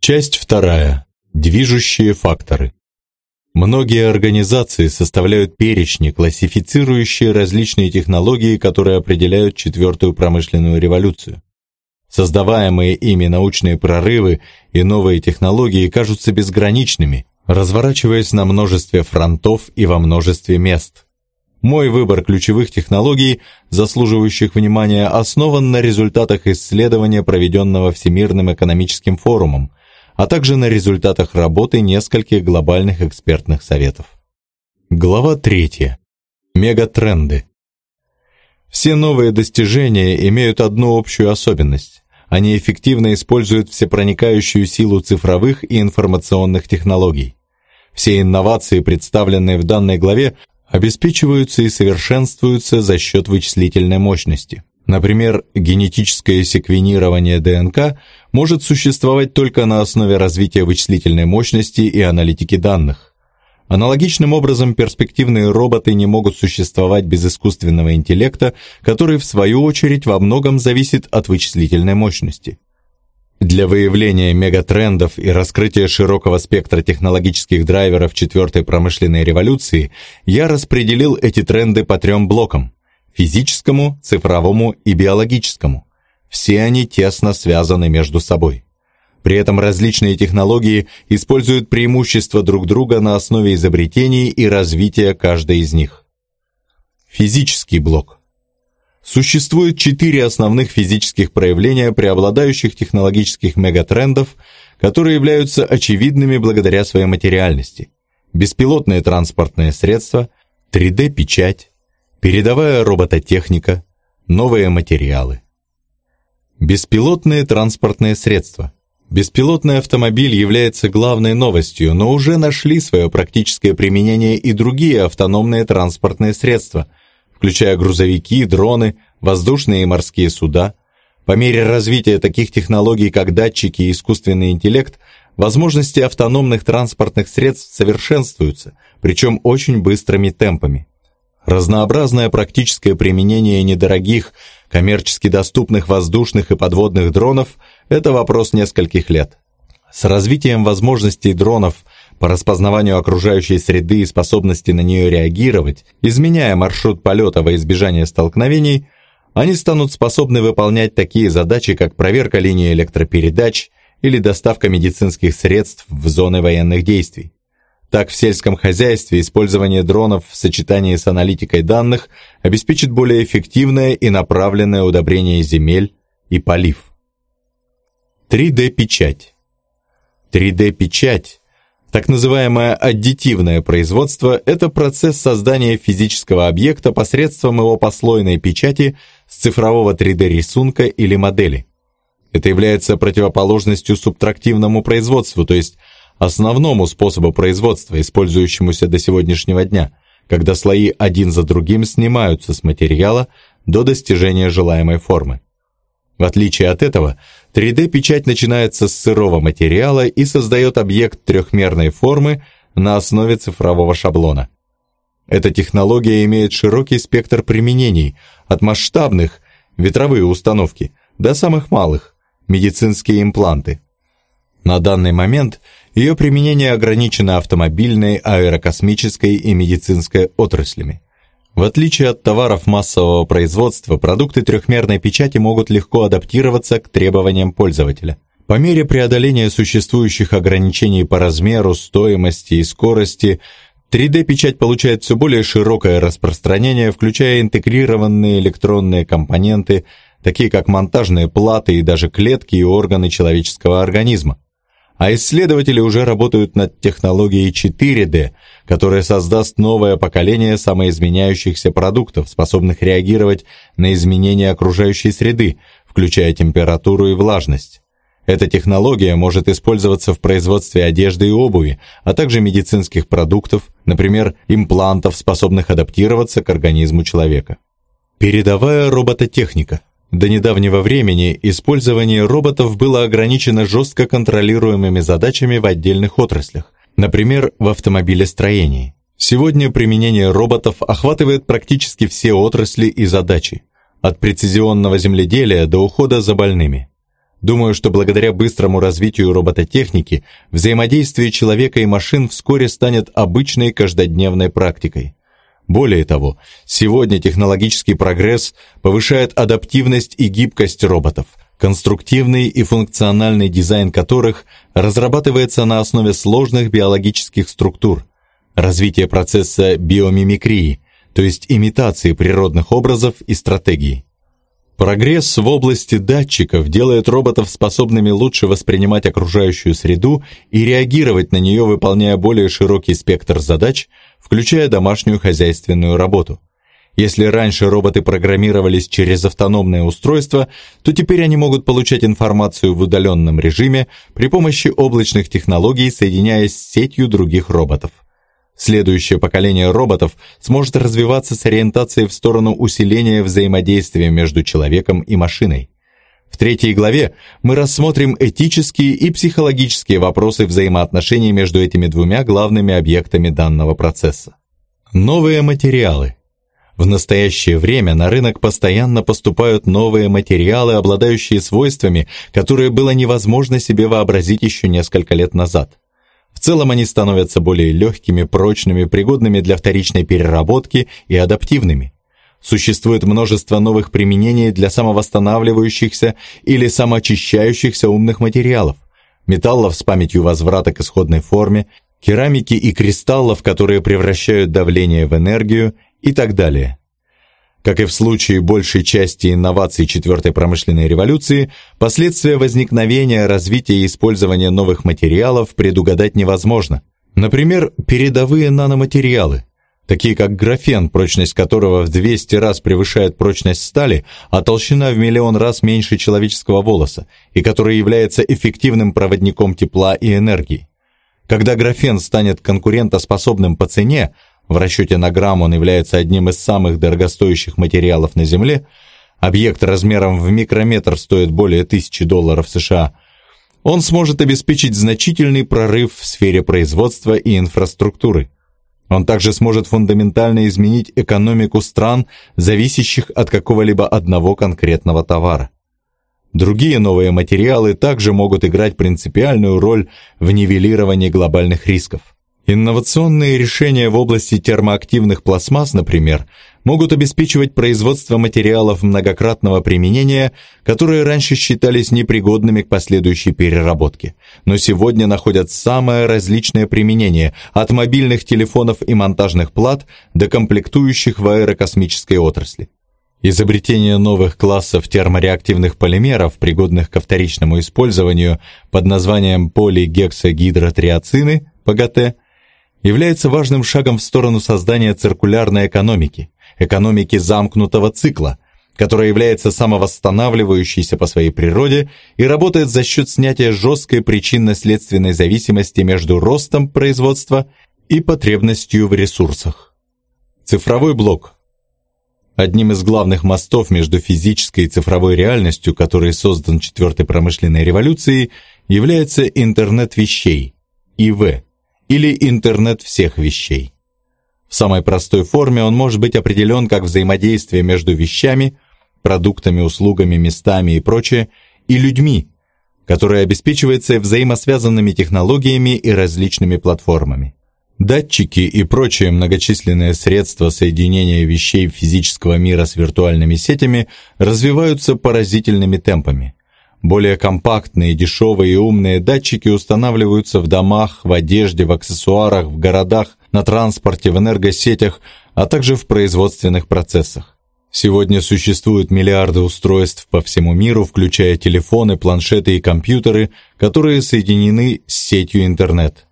Часть вторая. Движущие факторы. Многие организации составляют перечни, классифицирующие различные технологии, которые определяют четвертую промышленную революцию. Создаваемые ими научные прорывы и новые технологии кажутся безграничными, разворачиваясь на множестве фронтов и во множестве мест. Мой выбор ключевых технологий, заслуживающих внимания, основан на результатах исследования, проведенного Всемирным экономическим форумом, а также на результатах работы нескольких глобальных экспертных советов. Глава 3. Мегатренды. Все новые достижения имеют одну общую особенность. Они эффективно используют всепроникающую силу цифровых и информационных технологий. Все инновации, представленные в данной главе, обеспечиваются и совершенствуются за счет вычислительной мощности. Например, генетическое секвенирование ДНК может существовать только на основе развития вычислительной мощности и аналитики данных. Аналогичным образом перспективные роботы не могут существовать без искусственного интеллекта, который в свою очередь во многом зависит от вычислительной мощности. Для выявления мегатрендов и раскрытия широкого спектра технологических драйверов четвертой промышленной революции я распределил эти тренды по трем блокам – физическому, цифровому и биологическому. Все они тесно связаны между собой. При этом различные технологии используют преимущества друг друга на основе изобретений и развития каждой из них. Физический блок. Существует четыре основных физических проявления преобладающих технологических мегатрендов, которые являются очевидными благодаря своей материальности. Беспилотные транспортные средства, 3D-печать, передовая робототехника, новые материалы. Беспилотные транспортные средства. Беспилотный автомобиль является главной новостью, но уже нашли свое практическое применение и другие автономные транспортные средства – включая грузовики, дроны, воздушные и морские суда. По мере развития таких технологий, как датчики и искусственный интеллект, возможности автономных транспортных средств совершенствуются, причем очень быстрыми темпами. Разнообразное практическое применение недорогих, коммерчески доступных воздушных и подводных дронов – это вопрос нескольких лет. С развитием возможностей дронов по распознаванию окружающей среды и способности на нее реагировать, изменяя маршрут полета во избежание столкновений, они станут способны выполнять такие задачи, как проверка линии электропередач или доставка медицинских средств в зоны военных действий. Так, в сельском хозяйстве использование дронов в сочетании с аналитикой данных обеспечит более эффективное и направленное удобрение земель и полив. 3D-печать 3D-печать так называемое аддитивное производство – это процесс создания физического объекта посредством его послойной печати с цифрового 3D-рисунка или модели. Это является противоположностью субтрактивному производству, то есть основному способу производства, использующемуся до сегодняшнего дня, когда слои один за другим снимаются с материала до достижения желаемой формы. В отличие от этого, 3D-печать начинается с сырого материала и создает объект трехмерной формы на основе цифрового шаблона. Эта технология имеет широкий спектр применений, от масштабных – ветровые установки, до самых малых – медицинские импланты. На данный момент ее применение ограничено автомобильной, аэрокосмической и медицинской отраслями. В отличие от товаров массового производства, продукты трехмерной печати могут легко адаптироваться к требованиям пользователя. По мере преодоления существующих ограничений по размеру, стоимости и скорости, 3D-печать получает все более широкое распространение, включая интегрированные электронные компоненты, такие как монтажные платы и даже клетки и органы человеческого организма. А исследователи уже работают над технологией 4D, которая создаст новое поколение самоизменяющихся продуктов, способных реагировать на изменения окружающей среды, включая температуру и влажность. Эта технология может использоваться в производстве одежды и обуви, а также медицинских продуктов, например, имплантов, способных адаптироваться к организму человека. Передовая робототехника – до недавнего времени использование роботов было ограничено жестко контролируемыми задачами в отдельных отраслях, например, в автомобилестроении. Сегодня применение роботов охватывает практически все отрасли и задачи, от прецизионного земледелия до ухода за больными. Думаю, что благодаря быстрому развитию робототехники взаимодействие человека и машин вскоре станет обычной каждодневной практикой. Более того, сегодня технологический прогресс повышает адаптивность и гибкость роботов, конструктивный и функциональный дизайн которых разрабатывается на основе сложных биологических структур, развитие процесса биомимикрии, то есть имитации природных образов и стратегий. Прогресс в области датчиков делает роботов способными лучше воспринимать окружающую среду и реагировать на нее, выполняя более широкий спектр задач, включая домашнюю хозяйственную работу. Если раньше роботы программировались через автономное устройство, то теперь они могут получать информацию в удаленном режиме при помощи облачных технологий, соединяясь с сетью других роботов. Следующее поколение роботов сможет развиваться с ориентацией в сторону усиления взаимодействия между человеком и машиной. В третьей главе мы рассмотрим этические и психологические вопросы взаимоотношений между этими двумя главными объектами данного процесса. Новые материалы. В настоящее время на рынок постоянно поступают новые материалы, обладающие свойствами, которые было невозможно себе вообразить еще несколько лет назад. В целом они становятся более легкими, прочными, пригодными для вторичной переработки и адаптивными. Существует множество новых применений для самовосстанавливающихся или самоочищающихся умных материалов, металлов с памятью возврата к исходной форме, керамики и кристаллов, которые превращают давление в энергию и так далее. Как и в случае большей части инноваций четвертой промышленной революции, последствия возникновения, развития и использования новых материалов предугадать невозможно. Например, передовые наноматериалы, такие как графен, прочность которого в 200 раз превышает прочность стали, а толщина в миллион раз меньше человеческого волоса, и который является эффективным проводником тепла и энергии. Когда графен станет конкурентоспособным по цене, в расчете на грамм он является одним из самых дорогостоящих материалов на Земле, объект размером в микрометр стоит более тысячи долларов США, он сможет обеспечить значительный прорыв в сфере производства и инфраструктуры. Он также сможет фундаментально изменить экономику стран, зависящих от какого-либо одного конкретного товара. Другие новые материалы также могут играть принципиальную роль в нивелировании глобальных рисков. Инновационные решения в области термоактивных пластмасс, например, могут обеспечивать производство материалов многократного применения, которые раньше считались непригодными к последующей переработке, но сегодня находят самое различное применение от мобильных телефонов и монтажных плат до комплектующих в аэрокосмической отрасли. Изобретение новых классов термореактивных полимеров, пригодных ко вторичному использованию под названием полигексагидротриацины, ПГТ – является важным шагом в сторону создания циркулярной экономики, экономики замкнутого цикла, которая является самовосстанавливающейся по своей природе и работает за счет снятия жесткой причинно-следственной зависимости между ростом производства и потребностью в ресурсах. Цифровой блок. Одним из главных мостов между физической и цифровой реальностью, который создан четвертой промышленной революцией, является интернет вещей, ИВ – или интернет всех вещей. В самой простой форме он может быть определен как взаимодействие между вещами, продуктами, услугами, местами и прочее, и людьми, которое обеспечивается взаимосвязанными технологиями и различными платформами. Датчики и прочие многочисленные средства соединения вещей физического мира с виртуальными сетями развиваются поразительными темпами. Более компактные, дешевые и умные датчики устанавливаются в домах, в одежде, в аксессуарах, в городах, на транспорте, в энергосетях, а также в производственных процессах. Сегодня существуют миллиарды устройств по всему миру, включая телефоны, планшеты и компьютеры, которые соединены с сетью интернет.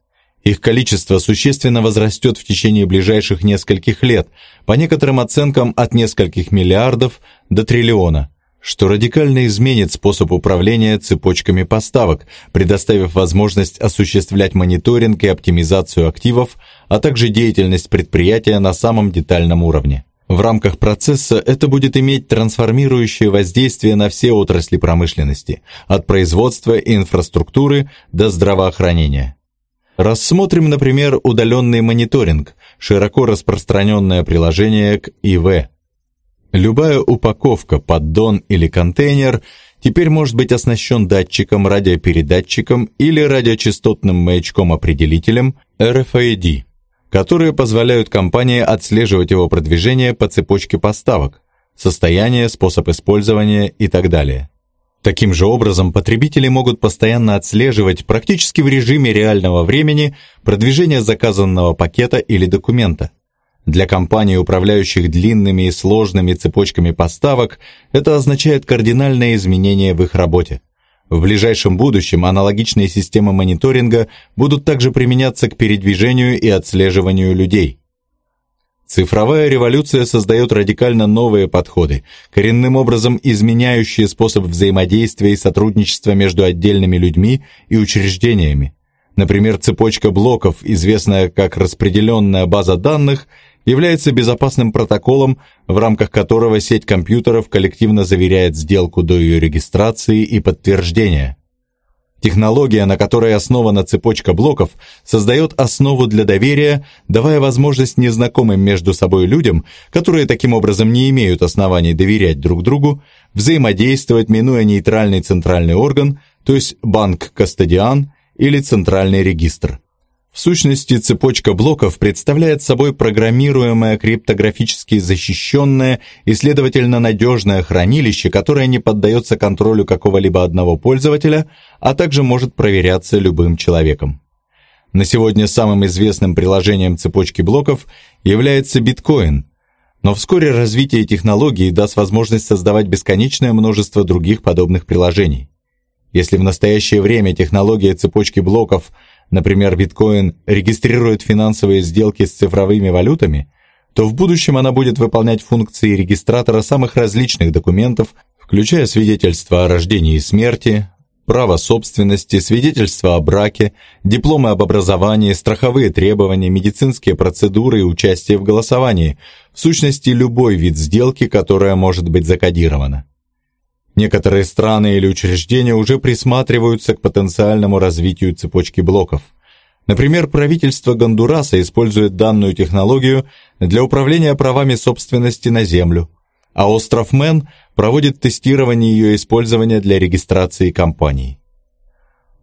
Их количество существенно возрастет в течение ближайших нескольких лет, по некоторым оценкам от нескольких миллиардов до триллиона – что радикально изменит способ управления цепочками поставок, предоставив возможность осуществлять мониторинг и оптимизацию активов, а также деятельность предприятия на самом детальном уровне. В рамках процесса это будет иметь трансформирующее воздействие на все отрасли промышленности, от производства и инфраструктуры до здравоохранения. Рассмотрим, например, удаленный мониторинг, широко распространенное приложение к ИВ – Любая упаковка, поддон или контейнер теперь может быть оснащен датчиком, радиопередатчиком или радиочастотным маячком-определителем RFID, которые позволяют компании отслеживать его продвижение по цепочке поставок, состояние, способ использования и так далее. Таким же образом, потребители могут постоянно отслеживать практически в режиме реального времени продвижение заказанного пакета или документа. Для компаний, управляющих длинными и сложными цепочками поставок, это означает кардинальное изменение в их работе. В ближайшем будущем аналогичные системы мониторинга будут также применяться к передвижению и отслеживанию людей. Цифровая революция создает радикально новые подходы, коренным образом изменяющие способ взаимодействия и сотрудничества между отдельными людьми и учреждениями. Например, цепочка блоков, известная как распределенная база данных, является безопасным протоколом, в рамках которого сеть компьютеров коллективно заверяет сделку до ее регистрации и подтверждения. Технология, на которой основана цепочка блоков, создает основу для доверия, давая возможность незнакомым между собой людям, которые таким образом не имеют оснований доверять друг другу, взаимодействовать, минуя нейтральный центральный орган, то есть банк-кастодиан или центральный регистр. В сущности, цепочка блоков представляет собой программируемое криптографически защищенное и, следовательно, надежное хранилище, которое не поддается контролю какого-либо одного пользователя, а также может проверяться любым человеком. На сегодня самым известным приложением цепочки блоков является биткоин, но вскоре развитие технологии даст возможность создавать бесконечное множество других подобных приложений. Если в настоящее время технология цепочки блоков – например, биткоин регистрирует финансовые сделки с цифровыми валютами, то в будущем она будет выполнять функции регистратора самых различных документов, включая свидетельство о рождении и смерти, право собственности, свидетельство о браке, дипломы об образовании, страховые требования, медицинские процедуры и участие в голосовании, в сущности любой вид сделки, которая может быть закодирована. Некоторые страны или учреждения уже присматриваются к потенциальному развитию цепочки блоков. Например, правительство Гондураса использует данную технологию для управления правами собственности на землю, а остров Мэн проводит тестирование ее использования для регистрации компаний.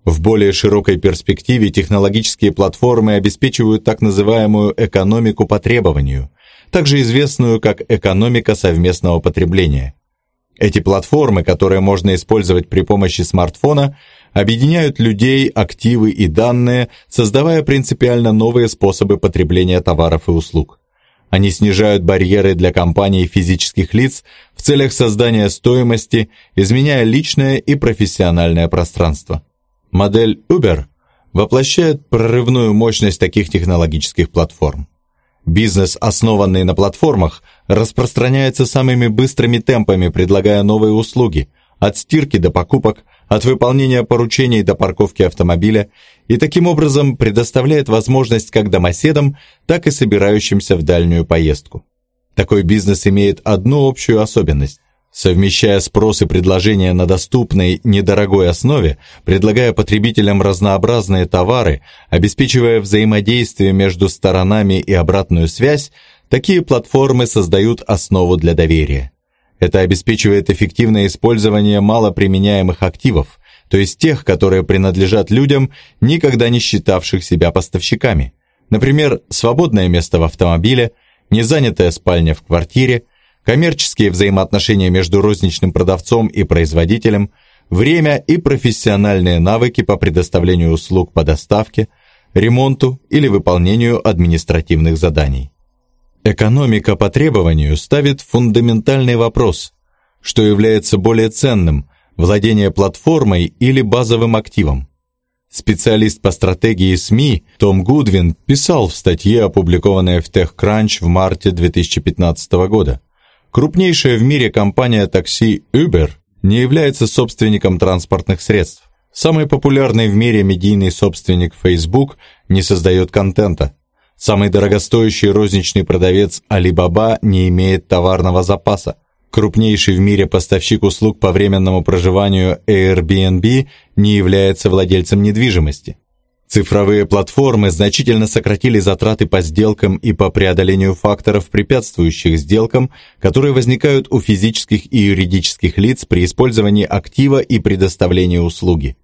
В более широкой перспективе технологические платформы обеспечивают так называемую экономику по требованию, также известную как экономика совместного потребления – эти платформы, которые можно использовать при помощи смартфона, объединяют людей, активы и данные, создавая принципиально новые способы потребления товаров и услуг. Они снижают барьеры для компаний и физических лиц в целях создания стоимости, изменяя личное и профессиональное пространство. Модель Uber воплощает прорывную мощность таких технологических платформ. Бизнес, основанный на платформах, распространяется самыми быстрыми темпами, предлагая новые услуги, от стирки до покупок, от выполнения поручений до парковки автомобиля, и таким образом предоставляет возможность как домоседам, так и собирающимся в дальнюю поездку. Такой бизнес имеет одну общую особенность совмещая спрос и предложение на доступной, недорогой основе, предлагая потребителям разнообразные товары, обеспечивая взаимодействие между сторонами и обратную связь, такие платформы создают основу для доверия. Это обеспечивает эффективное использование малоприменяемых активов, то есть тех, которые принадлежат людям, никогда не считавших себя поставщиками. Например, свободное место в автомобиле, незанятая спальня в квартире – коммерческие взаимоотношения между розничным продавцом и производителем, время и профессиональные навыки по предоставлению услуг по доставке, ремонту или выполнению административных заданий. Экономика по требованию ставит фундаментальный вопрос, что является более ценным – владение платформой или базовым активом. Специалист по стратегии СМИ Том Гудвин писал в статье, опубликованной в TechCrunch в марте 2015 года – Крупнейшая в мире компания такси Uber не является собственником транспортных средств. Самый популярный в мире медийный собственник Facebook не создает контента. Самый дорогостоящий розничный продавец Alibaba не имеет товарного запаса. Крупнейший в мире поставщик услуг по временному проживанию Airbnb не является владельцем недвижимости. Цифровые платформы значительно сократили затраты по сделкам и по преодолению факторов, препятствующих сделкам, которые возникают у физических и юридических лиц при использовании актива и предоставлении услуги.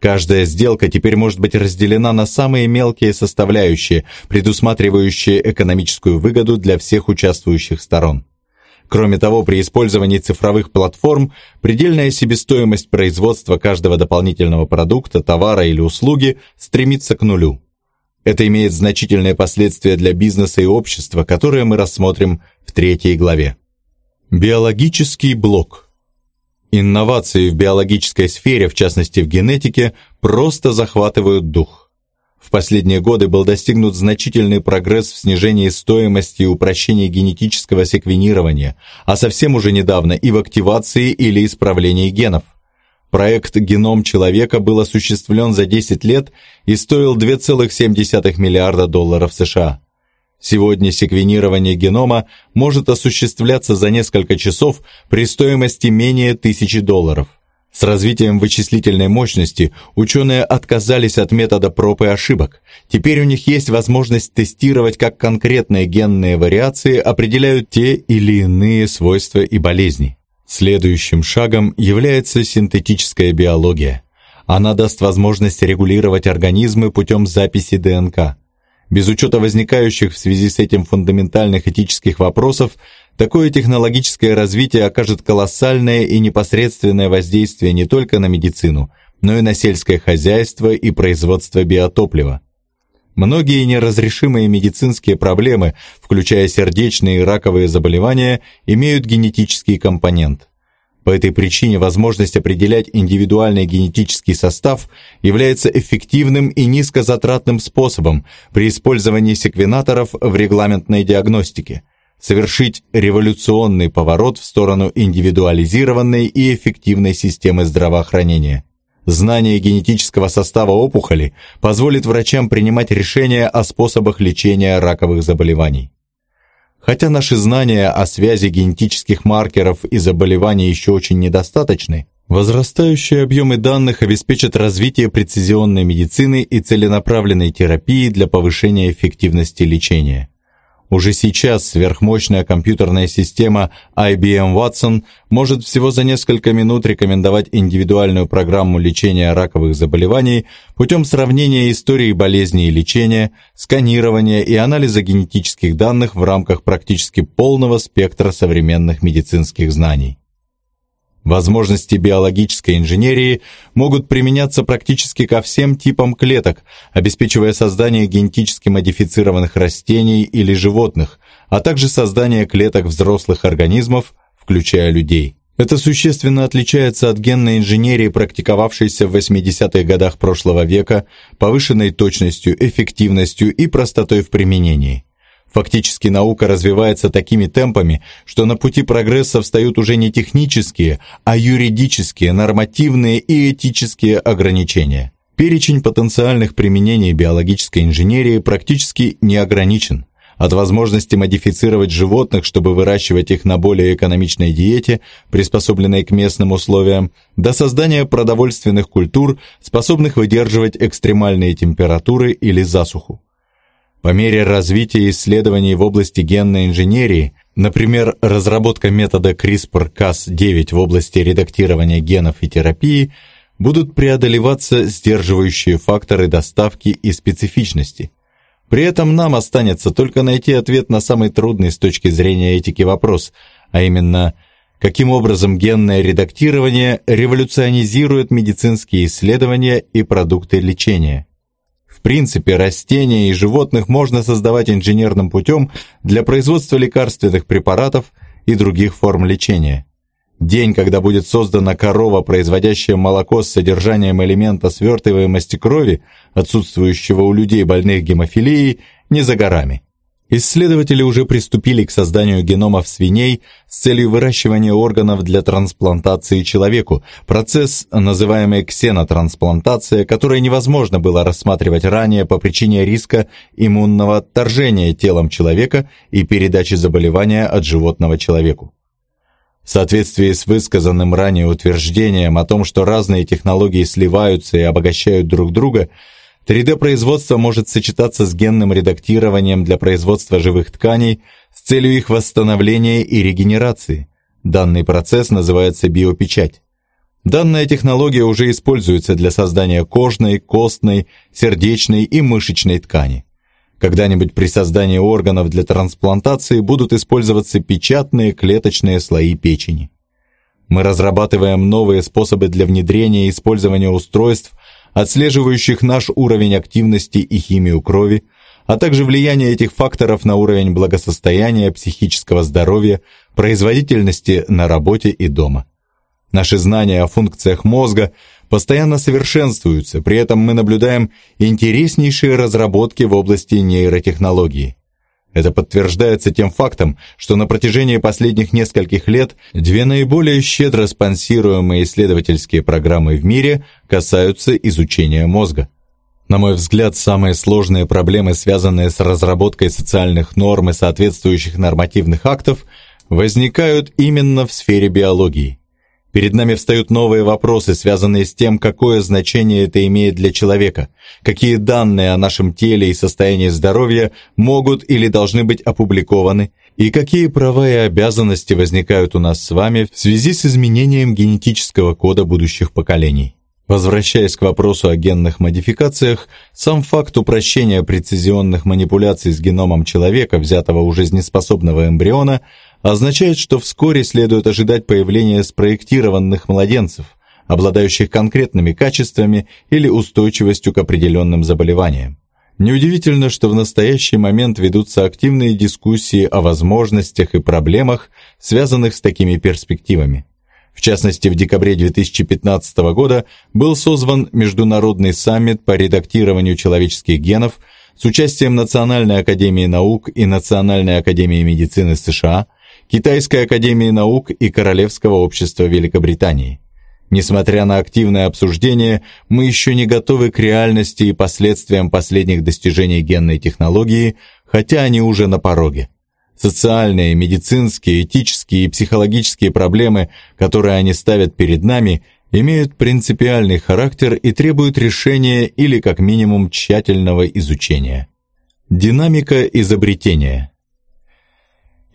Каждая сделка теперь может быть разделена на самые мелкие составляющие, предусматривающие экономическую выгоду для всех участвующих сторон. Кроме того, при использовании цифровых платформ предельная себестоимость производства каждого дополнительного продукта, товара или услуги стремится к нулю. Это имеет значительные последствия для бизнеса и общества, которые мы рассмотрим в третьей главе. Биологический блок. Инновации в биологической сфере, в частности в генетике, просто захватывают дух. В последние годы был достигнут значительный прогресс в снижении стоимости и упрощении генетического секвенирования, а совсем уже недавно и в активации или исправлении генов. Проект «Геном человека» был осуществлен за 10 лет и стоил 2,7 миллиарда долларов США. Сегодня секвенирование генома может осуществляться за несколько часов при стоимости менее тысячи долларов. С развитием вычислительной мощности ученые отказались от метода проб и ошибок. Теперь у них есть возможность тестировать, как конкретные генные вариации определяют те или иные свойства и болезни. Следующим шагом является синтетическая биология. Она даст возможность регулировать организмы путем записи ДНК. Без учета возникающих в связи с этим фундаментальных этических вопросов, Такое технологическое развитие окажет колоссальное и непосредственное воздействие не только на медицину, но и на сельское хозяйство и производство биотоплива. Многие неразрешимые медицинские проблемы, включая сердечные и раковые заболевания, имеют генетический компонент. По этой причине возможность определять индивидуальный генетический состав является эффективным и низкозатратным способом при использовании секвенаторов в регламентной диагностике – совершить революционный поворот в сторону индивидуализированной и эффективной системы здравоохранения. Знание генетического состава опухоли позволит врачам принимать решения о способах лечения раковых заболеваний. Хотя наши знания о связи генетических маркеров и заболеваний еще очень недостаточны, возрастающие объемы данных обеспечат развитие прецизионной медицины и целенаправленной терапии для повышения эффективности лечения. Уже сейчас сверхмощная компьютерная система IBM Watson может всего за несколько минут рекомендовать индивидуальную программу лечения раковых заболеваний путем сравнения истории болезни и лечения, сканирования и анализа генетических данных в рамках практически полного спектра современных медицинских знаний. Возможности биологической инженерии могут применяться практически ко всем типам клеток, обеспечивая создание генетически модифицированных растений или животных, а также создание клеток взрослых организмов, включая людей. Это существенно отличается от генной инженерии, практиковавшейся в 80-х годах прошлого века, повышенной точностью, эффективностью и простотой в применении. Фактически наука развивается такими темпами, что на пути прогресса встают уже не технические, а юридические, нормативные и этические ограничения. Перечень потенциальных применений биологической инженерии практически не ограничен. От возможности модифицировать животных, чтобы выращивать их на более экономичной диете, приспособленной к местным условиям, до создания продовольственных культур, способных выдерживать экстремальные температуры или засуху. По мере развития исследований в области генной инженерии, например, разработка метода CRISPR-Cas9 в области редактирования генов и терапии, будут преодолеваться сдерживающие факторы доставки и специфичности. При этом нам останется только найти ответ на самый трудный с точки зрения этики вопрос, а именно, каким образом генное редактирование революционизирует медицинские исследования и продукты лечения. Принципе, растения и животных можно создавать инженерным путем для производства лекарственных препаратов и других форм лечения. День, когда будет создана корова, производящая молоко с содержанием элемента свертываемости крови, отсутствующего у людей больных гемофилией, не за горами. Исследователи уже приступили к созданию геномов свиней с целью выращивания органов для трансплантации человеку, процесс, называемый ксенотрансплантация, который невозможно было рассматривать ранее по причине риска иммунного отторжения телом человека и передачи заболевания от животного человеку. В соответствии с высказанным ранее утверждением о том, что разные технологии сливаются и обогащают друг друга – 3D-производство может сочетаться с генным редактированием для производства живых тканей с целью их восстановления и регенерации. Данный процесс называется биопечать. Данная технология уже используется для создания кожной, костной, сердечной и мышечной ткани. Когда-нибудь при создании органов для трансплантации будут использоваться печатные клеточные слои печени. Мы разрабатываем новые способы для внедрения и использования устройств, отслеживающих наш уровень активности и химию крови, а также влияние этих факторов на уровень благосостояния, психического здоровья, производительности на работе и дома. Наши знания о функциях мозга постоянно совершенствуются, при этом мы наблюдаем интереснейшие разработки в области нейротехнологии. Это подтверждается тем фактом, что на протяжении последних нескольких лет две наиболее щедро спонсируемые исследовательские программы в мире касаются изучения мозга. На мой взгляд, самые сложные проблемы, связанные с разработкой социальных норм и соответствующих нормативных актов, возникают именно в сфере биологии. Перед нами встают новые вопросы, связанные с тем, какое значение это имеет для человека, какие данные о нашем теле и состоянии здоровья могут или должны быть опубликованы, и какие права и обязанности возникают у нас с вами в связи с изменением генетического кода будущих поколений. Возвращаясь к вопросу о генных модификациях, сам факт упрощения прецизионных манипуляций с геномом человека, взятого у жизнеспособного эмбриона, означает, что вскоре следует ожидать появления спроектированных младенцев, обладающих конкретными качествами или устойчивостью к определенным заболеваниям. Неудивительно, что в настоящий момент ведутся активные дискуссии о возможностях и проблемах, связанных с такими перспективами. В частности, в декабре 2015 года был созван Международный саммит по редактированию человеческих генов с участием Национальной академии наук и Национальной академии медицины США, Китайской академии наук и Королевского общества Великобритании. Несмотря на активное обсуждение, мы еще не готовы к реальности и последствиям последних достижений генной технологии, хотя они уже на пороге. Социальные, медицинские, этические и психологические проблемы, которые они ставят перед нами, имеют принципиальный характер и требуют решения или как минимум тщательного изучения. Динамика изобретения –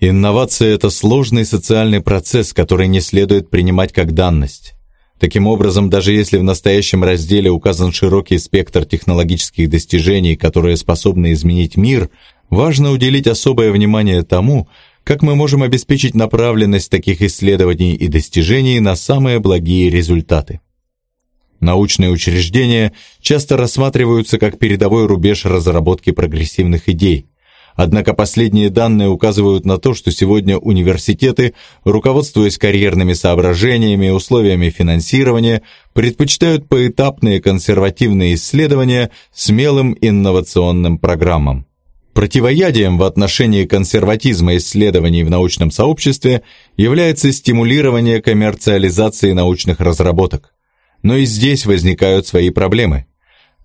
Инновация – это сложный социальный процесс, который не следует принимать как данность. Таким образом, даже если в настоящем разделе указан широкий спектр технологических достижений, которые способны изменить мир, важно уделить особое внимание тому, как мы можем обеспечить направленность таких исследований и достижений на самые благие результаты. Научные учреждения часто рассматриваются как передовой рубеж разработки прогрессивных идей, Однако последние данные указывают на то, что сегодня университеты, руководствуясь карьерными соображениями и условиями финансирования, предпочитают поэтапные консервативные исследования смелым инновационным программам. Противоядием в отношении консерватизма исследований в научном сообществе является стимулирование коммерциализации научных разработок. Но и здесь возникают свои проблемы.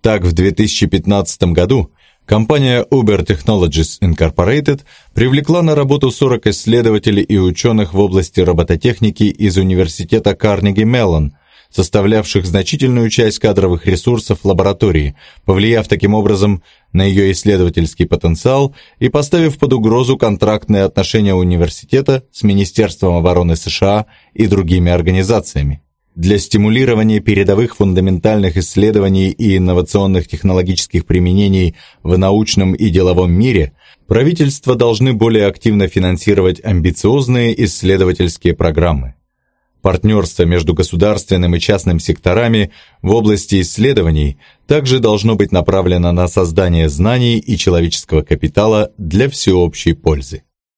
Так, в 2015 году Компания Uber Technologies Incorporated привлекла на работу 40 исследователей и ученых в области робототехники из университета Карнеги Меллон, составлявших значительную часть кадровых ресурсов лаборатории, повлияв таким образом на ее исследовательский потенциал и поставив под угрозу контрактные отношения университета с Министерством обороны США и другими организациями. Для стимулирования передовых фундаментальных исследований и инновационных технологических применений в научном и деловом мире правительства должны более активно финансировать амбициозные исследовательские программы. Партнерство между государственным и частным секторами в области исследований также должно быть направлено на создание знаний и человеческого капитала для всеобщей пользы.